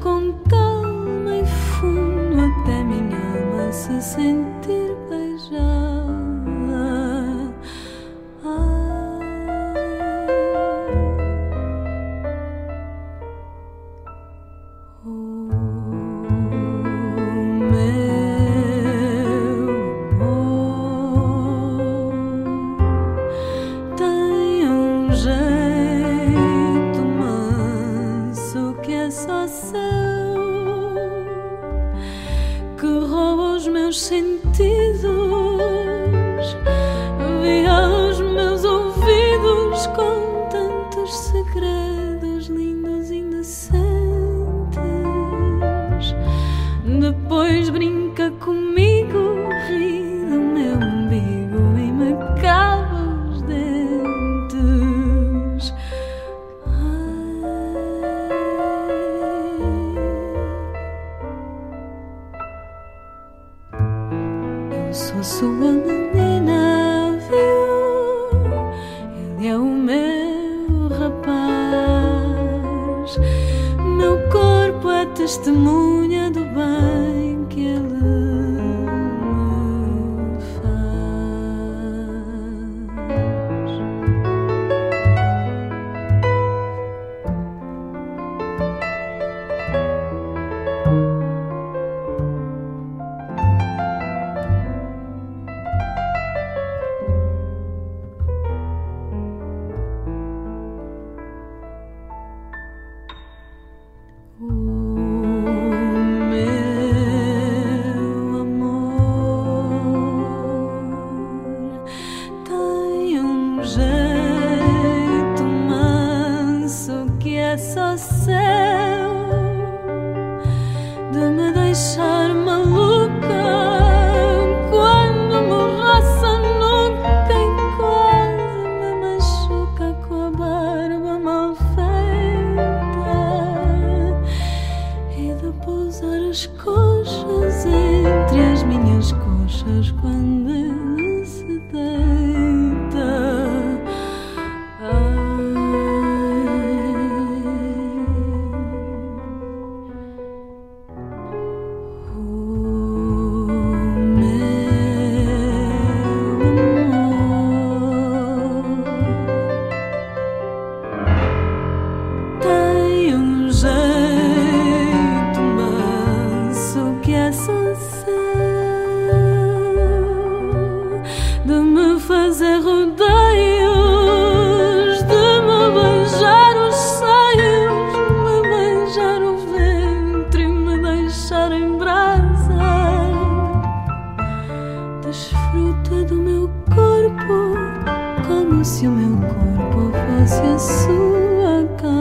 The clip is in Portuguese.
com calma e fundo até minha alma se sentir. sentido. sou sua menina, viu? Ele é o meu rapaz. Meu corpo é testemunha do bem. Desfruta do meu corpo, como se o meu corpo fosse a sua cama.